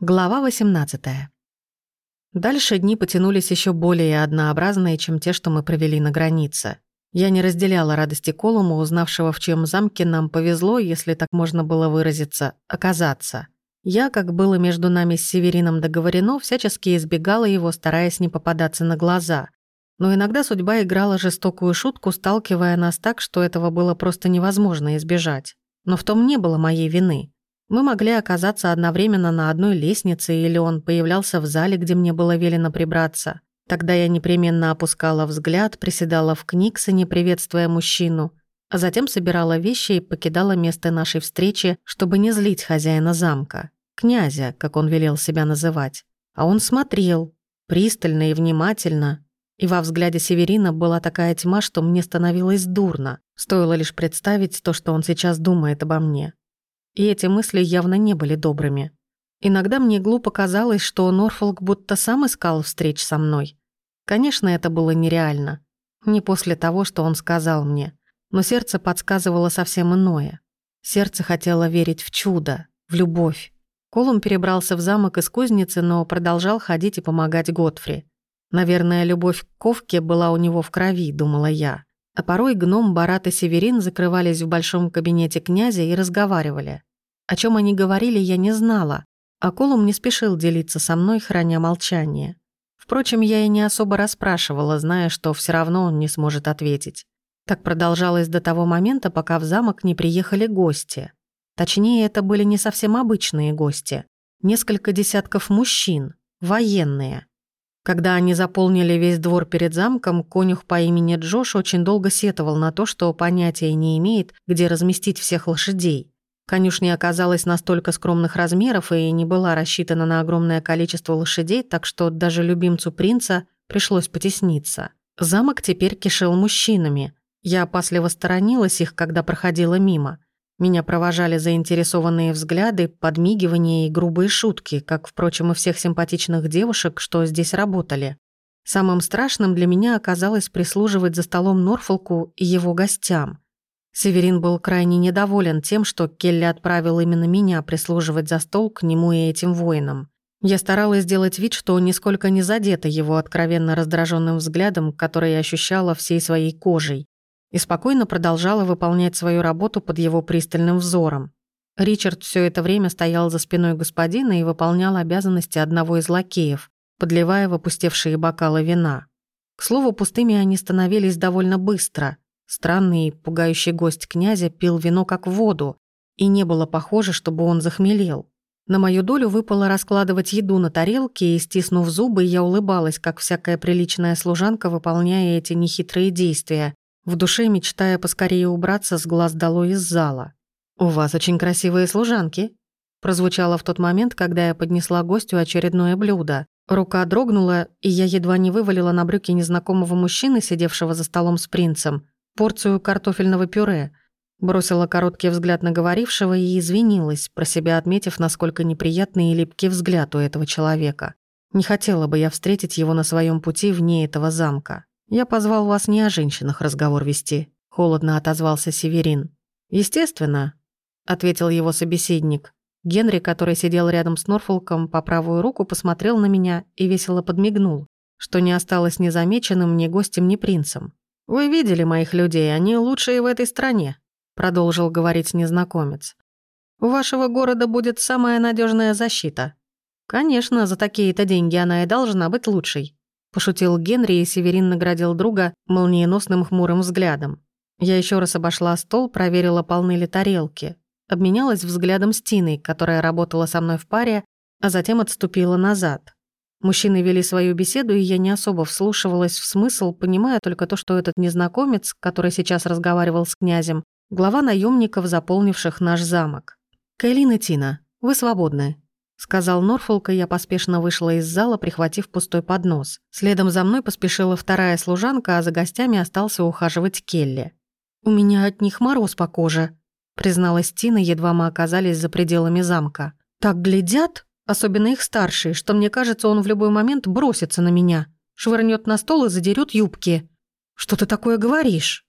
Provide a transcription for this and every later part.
Глава 18. Дальше дни потянулись еще более однообразные, чем те, что мы провели на границе. Я не разделяла радости Колума, узнавшего, в чьем замке нам повезло, если так можно было выразиться, оказаться. Я, как было между нами с Северином договорено, всячески избегала его, стараясь не попадаться на глаза. Но иногда судьба играла жестокую шутку, сталкивая нас так, что этого было просто невозможно избежать. Но в том не было моей вины. Мы могли оказаться одновременно на одной лестнице, или он появлялся в зале, где мне было велено прибраться. Тогда я непременно опускала взгляд, приседала в книгсоне, приветствуя мужчину, а затем собирала вещи и покидала место нашей встречи, чтобы не злить хозяина замка, князя, как он велел себя называть. А он смотрел, пристально и внимательно, и во взгляде Северина была такая тьма, что мне становилось дурно. Стоило лишь представить то, что он сейчас думает обо мне и эти мысли явно не были добрыми. Иногда мне глупо казалось, что Норфолк будто сам искал встреч со мной. Конечно, это было нереально. Не после того, что он сказал мне. Но сердце подсказывало совсем иное. Сердце хотело верить в чудо, в любовь. Колум перебрался в замок из кузницы, но продолжал ходить и помогать Готфри. Наверное, любовь к Ковке была у него в крови, думала я. А порой гном, Барат и Северин закрывались в большом кабинете князя и разговаривали. О чем они говорили, я не знала, а Колум не спешил делиться со мной, храня молчание. Впрочем, я и не особо расспрашивала, зная, что все равно он не сможет ответить. Так продолжалось до того момента, пока в замок не приехали гости. Точнее, это были не совсем обычные гости. Несколько десятков мужчин, военные. Когда они заполнили весь двор перед замком, конюх по имени Джош очень долго сетовал на то, что понятия не имеет, где разместить всех лошадей. Конюшня оказалась настолько скромных размеров и не была рассчитана на огромное количество лошадей, так что даже любимцу принца пришлось потесниться. Замок теперь кишел мужчинами. Я опасливо сторонилась их, когда проходила мимо. Меня провожали заинтересованные взгляды, подмигивания и грубые шутки, как, впрочем, и всех симпатичных девушек, что здесь работали. Самым страшным для меня оказалось прислуживать за столом Норфолку и его гостям – Северин был крайне недоволен тем, что Келли отправил именно меня прислуживать за стол к нему и этим воинам. Я старалась сделать вид, что нисколько не задета его откровенно раздраженным взглядом, который я ощущала всей своей кожей, и спокойно продолжала выполнять свою работу под его пристальным взором. Ричард все это время стоял за спиной господина и выполнял обязанности одного из лакеев, подливая в опустевшие бокалы вина. К слову, пустыми они становились довольно быстро – Странный пугающий гость князя пил вино как воду, и не было похоже, чтобы он захмелел. На мою долю выпало раскладывать еду на тарелке, и, стиснув зубы, я улыбалась, как всякая приличная служанка, выполняя эти нехитрые действия, в душе мечтая поскорее убраться с глаз долой из зала. «У вас очень красивые служанки», прозвучало в тот момент, когда я поднесла гостю очередное блюдо. Рука дрогнула, и я едва не вывалила на брюки незнакомого мужчины, сидевшего за столом с принцем, порцию картофельного пюре, бросила короткий взгляд на говорившего и извинилась, про себя отметив, насколько неприятный и липкий взгляд у этого человека. Не хотела бы я встретить его на своем пути вне этого замка. Я позвал вас не о женщинах разговор вести, холодно отозвался Северин. Естественно, ответил его собеседник. Генри, который сидел рядом с Норфолком по правую руку, посмотрел на меня и весело подмигнул, что не осталось незамеченным ни гостем, ни принцем. «Вы видели моих людей, они лучшие в этой стране», продолжил говорить незнакомец. «У вашего города будет самая надежная защита». «Конечно, за такие-то деньги она и должна быть лучшей», пошутил Генри, и Северин наградил друга молниеносным хмурым взглядом. Я еще раз обошла стол, проверила, полны ли тарелки. Обменялась взглядом с Тиной, которая работала со мной в паре, а затем отступила назад. Мужчины вели свою беседу, и я не особо вслушивалась в смысл, понимая только то, что этот незнакомец, который сейчас разговаривал с князем, глава наемников, заполнивших наш замок. «Кайлин и Тина, вы свободны», — сказал Норфолк, и я поспешно вышла из зала, прихватив пустой поднос. Следом за мной поспешила вторая служанка, а за гостями остался ухаживать Келли. «У меня от них мороз по коже», — призналась Тина, едва мы оказались за пределами замка. «Так глядят?» Особенно их старшие, что мне кажется, он в любой момент бросится на меня, швырнет на стол и задерет юбки. «Что ты такое говоришь?»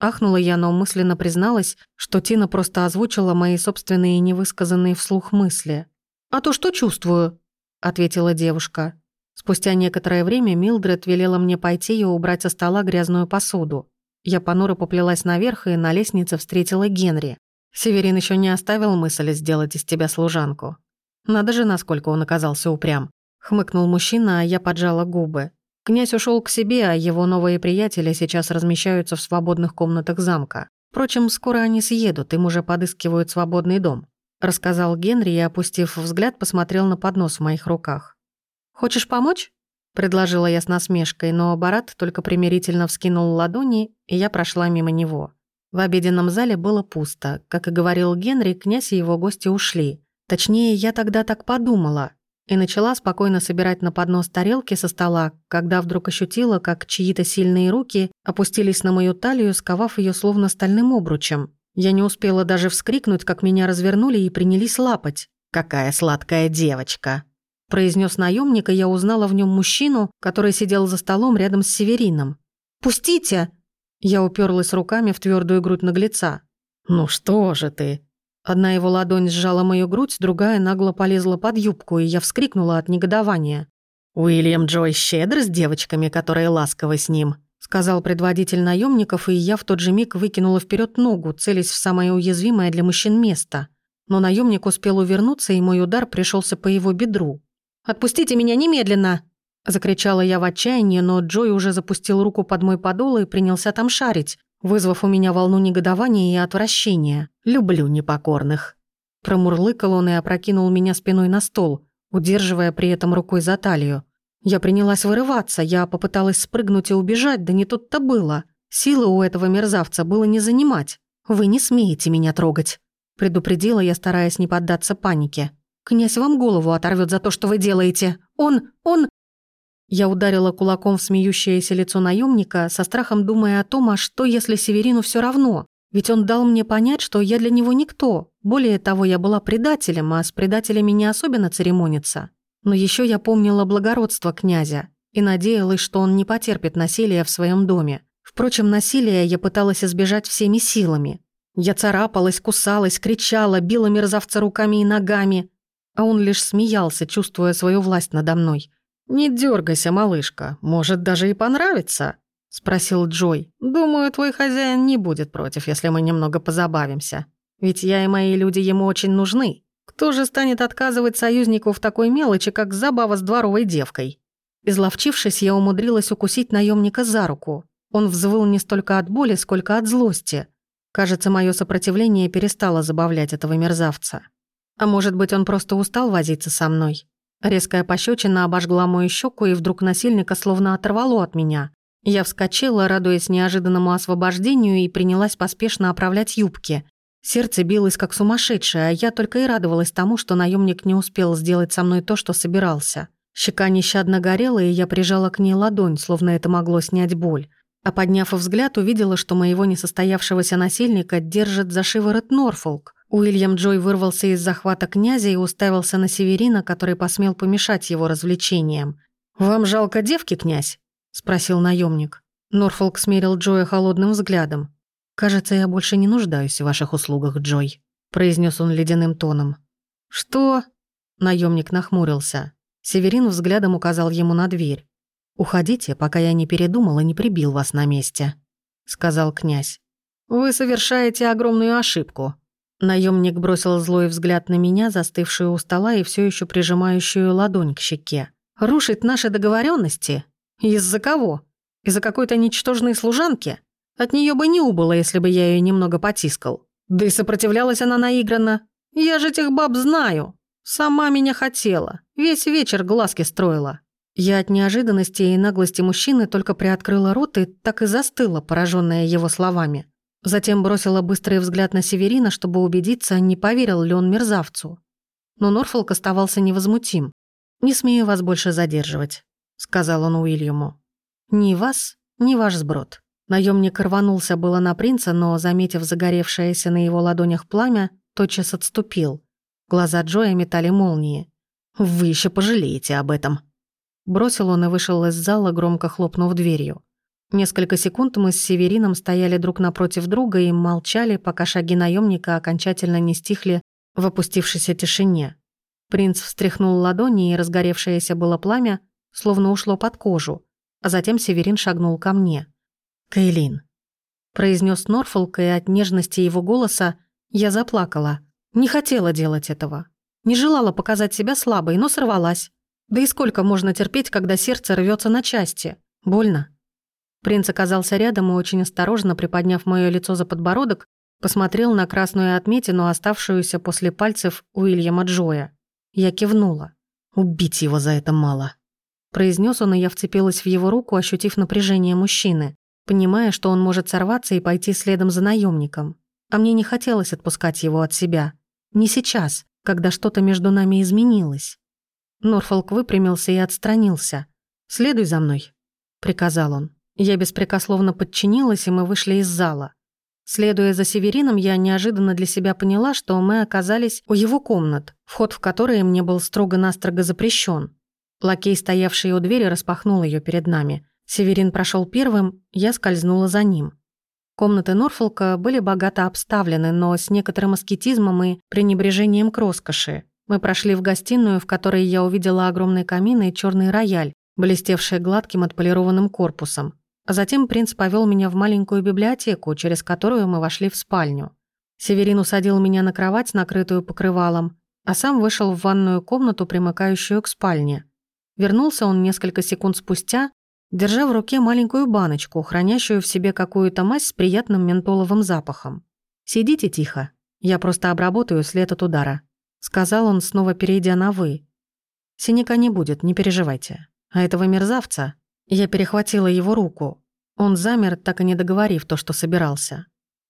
Ахнула я, но мысленно призналась, что Тина просто озвучила мои собственные невысказанные вслух мысли. «А то что чувствую?» — ответила девушка. Спустя некоторое время Милдред велела мне пойти и убрать со стола грязную посуду. Я понуро поплелась наверх и на лестнице встретила Генри. Северин еще не оставил мысли сделать из тебя служанку. Надо же, насколько он оказался упрям. Хмыкнул мужчина, а я поджала губы. Князь ушел к себе, а его новые приятели сейчас размещаются в свободных комнатах замка. Впрочем, скоро они съедут, им уже подыскивают свободный дом. Рассказал Генри и, опустив взгляд, посмотрел на поднос в моих руках. «Хочешь помочь?» Предложила я с насмешкой, но Барат только примирительно вскинул ладони, и я прошла мимо него. В обеденном зале было пусто. Как и говорил Генри, князь и его гости ушли. Точнее, я тогда так подумала. И начала спокойно собирать на поднос тарелки со стола, когда вдруг ощутила, как чьи-то сильные руки опустились на мою талию, сковав ее словно стальным обручем. Я не успела даже вскрикнуть, как меня развернули и принялись лапать. «Какая сладкая девочка!» произнес наемник, и я узнала в нем мужчину, который сидел за столом рядом с Северином. «Пустите!» Я уперлась руками в твердую грудь наглеца. «Ну что же ты?» Одна его ладонь сжала мою грудь, другая нагло полезла под юбку, и я вскрикнула от негодования. «Уильям Джой щедр с девочками, которые ласковы с ним», сказал предводитель наемников, и я в тот же миг выкинула вперед ногу, целясь в самое уязвимое для мужчин место. Но наемник успел увернуться, и мой удар пришелся по его бедру. Отпустите меня немедленно!» Закричала я в отчаянии, но Джой уже запустил руку под мой подол и принялся там шарить, вызвав у меня волну негодования и отвращения. «Люблю непокорных». Промурлыкал он и опрокинул меня спиной на стол, удерживая при этом рукой за талию. Я принялась вырываться, я попыталась спрыгнуть и убежать, да не тут-то было. Силы у этого мерзавца было не занимать. «Вы не смеете меня трогать», — предупредила я, стараясь не поддаться панике. Князь вам голову оторвет за то, что вы делаете. Он... он...» Я ударила кулаком в смеющееся лицо наемника, со страхом думая о том, а что, если Северину все равно? Ведь он дал мне понять, что я для него никто. Более того, я была предателем, а с предателями не особенно церемониться. Но еще я помнила благородство князя и надеялась, что он не потерпит насилия в своем доме. Впрочем, насилия я пыталась избежать всеми силами. Я царапалась, кусалась, кричала, била мерзавца руками и ногами, а он лишь смеялся, чувствуя свою власть надо мной. «Не дергайся, малышка, может, даже и понравится», — спросил Джой. «Думаю, твой хозяин не будет против, если мы немного позабавимся. Ведь я и мои люди ему очень нужны. Кто же станет отказывать союзнику в такой мелочи, как забава с дворовой девкой?» Изловчившись, я умудрилась укусить наемника за руку. Он взвыл не столько от боли, сколько от злости. Кажется, мое сопротивление перестало забавлять этого мерзавца. А может быть, он просто устал возиться со мной? Резкая пощечина обожгла мою щеку, и вдруг насильника словно оторвало от меня. Я вскочила, радуясь неожиданному освобождению, и принялась поспешно оправлять юбки. Сердце билось как сумасшедшее, а я только и радовалась тому, что наемник не успел сделать со мной то, что собирался. Щека нещадно горела, и я прижала к ней ладонь, словно это могло снять боль. А подняв взгляд, увидела, что моего несостоявшегося насильника держит за шиворот Норфолк. Уильям Джой вырвался из захвата князя и уставился на Северина, который посмел помешать его развлечениям. «Вам жалко девки, князь?» — спросил наемник. Норфолк смерил Джоя холодным взглядом. «Кажется, я больше не нуждаюсь в ваших услугах, Джой», — произнес он ледяным тоном. «Что?» — наемник нахмурился. Северин взглядом указал ему на дверь. «Уходите, пока я не передумал и не прибил вас на месте», — сказал князь. «Вы совершаете огромную ошибку», Наемник бросил злой взгляд на меня, застывшую у стола и все еще прижимающую ладонь к щеке. «Рушить наши договоренности? Из-за кого? Из-за какой-то ничтожной служанки? От нее бы не убыло, если бы я ее немного потискал. Да и сопротивлялась она наигранно. Я же этих баб знаю. Сама меня хотела. Весь вечер глазки строила. Я от неожиданности и наглости мужчины только приоткрыла рот и так и застыла, пораженная его словами. Затем бросила быстрый взгляд на Северина, чтобы убедиться, не поверил ли он мерзавцу. Но Норфолк оставался невозмутим. «Не смею вас больше задерживать», — сказал он Уильяму. «Ни вас, ни ваш сброд». Наемник рванулся было на принца, но, заметив загоревшееся на его ладонях пламя, тотчас отступил. Глаза Джоя метали молнии. «Вы еще пожалеете об этом». Бросил он и вышел из зала, громко хлопнув дверью. Несколько секунд мы с Северином стояли друг напротив друга и молчали, пока шаги наемника окончательно не стихли в опустившейся тишине. Принц встряхнул ладони, и разгоревшееся было пламя словно ушло под кожу, а затем Северин шагнул ко мне. «Кейлин», — произнес Норфолк, и от нежности его голоса я заплакала. Не хотела делать этого. Не желала показать себя слабой, но сорвалась. Да и сколько можно терпеть, когда сердце рвется на части? Больно. Принц оказался рядом и, очень осторожно приподняв мое лицо за подбородок, посмотрел на красную отметину, оставшуюся после пальцев Уильяма Джоя. Я кивнула. «Убить его за это мало», — произнес он, и я вцепилась в его руку, ощутив напряжение мужчины, понимая, что он может сорваться и пойти следом за наемником. А мне не хотелось отпускать его от себя. Не сейчас, когда что-то между нами изменилось. Норфолк выпрямился и отстранился. «Следуй за мной», — приказал он. Я беспрекословно подчинилась, и мы вышли из зала. Следуя за Северином, я неожиданно для себя поняла, что мы оказались у его комнат, вход в которые мне был строго-настрого запрещен. Лакей, стоявший у двери, распахнул ее перед нами. Северин прошел первым, я скользнула за ним. Комнаты Норфолка были богато обставлены, но с некоторым аскетизмом и пренебрежением к роскоши. Мы прошли в гостиную, в которой я увидела огромный камин и черный рояль, блестевший гладким отполированным корпусом. А затем принц повел меня в маленькую библиотеку, через которую мы вошли в спальню. Северин усадил меня на кровать, накрытую покрывалом, а сам вышел в ванную комнату, примыкающую к спальне. Вернулся он несколько секунд спустя, держа в руке маленькую баночку, хранящую в себе какую-то мазь с приятным ментоловым запахом. «Сидите тихо, я просто обработаю след от удара», — сказал он, снова перейдя на «вы». «Синяка не будет, не переживайте. А этого мерзавца я перехватила его руку. Он замер, так и не договорив то, что собирался.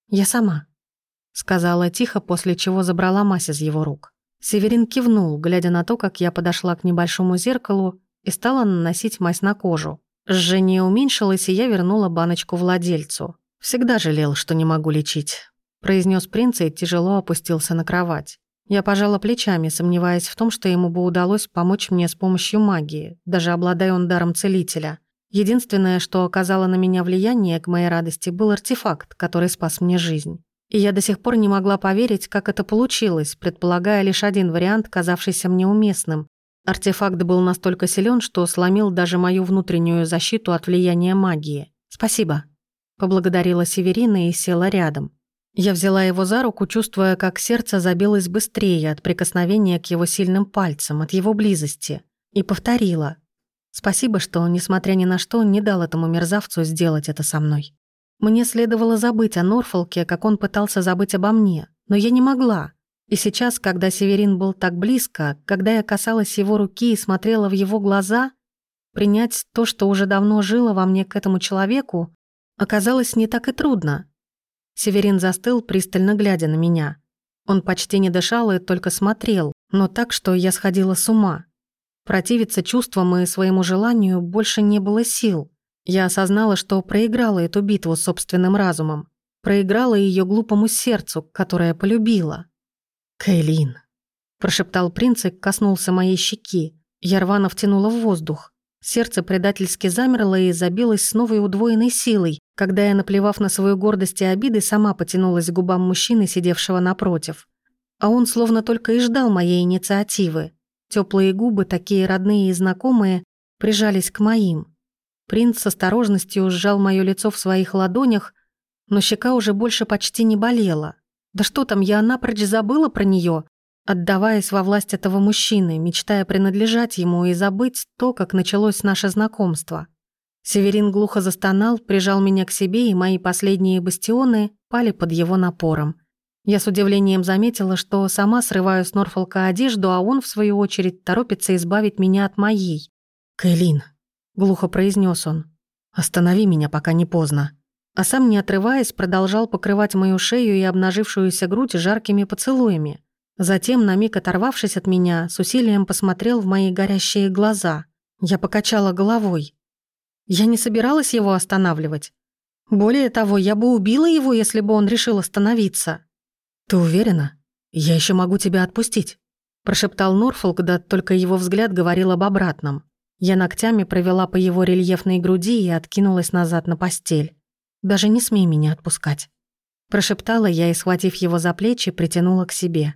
«Я сама», — сказала тихо, после чего забрала мазь из его рук. Северин кивнул, глядя на то, как я подошла к небольшому зеркалу и стала наносить мазь на кожу. Жжение уменьшилось, и я вернула баночку владельцу. «Всегда жалел, что не могу лечить», — произнес принц и тяжело опустился на кровать. Я пожала плечами, сомневаясь в том, что ему бы удалось помочь мне с помощью магии, даже обладая он даром целителя. Единственное, что оказало на меня влияние, к моей радости, был артефакт, который спас мне жизнь. И я до сих пор не могла поверить, как это получилось, предполагая лишь один вариант, казавшийся мне уместным. Артефакт был настолько силен, что сломил даже мою внутреннюю защиту от влияния магии. «Спасибо», — поблагодарила Северина и села рядом. Я взяла его за руку, чувствуя, как сердце забилось быстрее от прикосновения к его сильным пальцам, от его близости, и повторила — Спасибо, что, несмотря ни на что, не дал этому мерзавцу сделать это со мной. Мне следовало забыть о Норфолке, как он пытался забыть обо мне, но я не могла. И сейчас, когда Северин был так близко, когда я касалась его руки и смотрела в его глаза, принять то, что уже давно жило во мне к этому человеку, оказалось не так и трудно. Северин застыл, пристально глядя на меня. Он почти не дышал и только смотрел, но так, что я сходила с ума. Противиться чувствам и своему желанию больше не было сил. Я осознала, что проиграла эту битву собственным разумом. Проиграла ее глупому сердцу, которое полюбила. «Кейлин», – прошептал принц и коснулся моей щеки. Я рвано втянула в воздух. Сердце предательски замерло и забилось с новой удвоенной силой, когда я, наплевав на свою гордость и обиды, сама потянулась к губам мужчины, сидевшего напротив. А он словно только и ждал моей инициативы. Теплые губы, такие родные и знакомые, прижались к моим. Принц с осторожностью сжал моё лицо в своих ладонях, но щека уже больше почти не болела. Да что там, я напрочь забыла про неё, отдаваясь во власть этого мужчины, мечтая принадлежать ему и забыть то, как началось наше знакомство. Северин глухо застонал, прижал меня к себе, и мои последние бастионы пали под его напором. Я с удивлением заметила, что сама срываю с Норфолка одежду, а он, в свою очередь, торопится избавить меня от моей. «Кэлин», — глухо произнес он, — «останови меня, пока не поздно». А сам, не отрываясь, продолжал покрывать мою шею и обнажившуюся грудь жаркими поцелуями. Затем, на миг оторвавшись от меня, с усилием посмотрел в мои горящие глаза. Я покачала головой. Я не собиралась его останавливать. Более того, я бы убила его, если бы он решил остановиться. «Ты уверена? Я еще могу тебя отпустить», – прошептал Норфолк, да только его взгляд говорил об обратном. Я ногтями провела по его рельефной груди и откинулась назад на постель. «Даже не смей меня отпускать», – прошептала я и, схватив его за плечи, притянула к себе.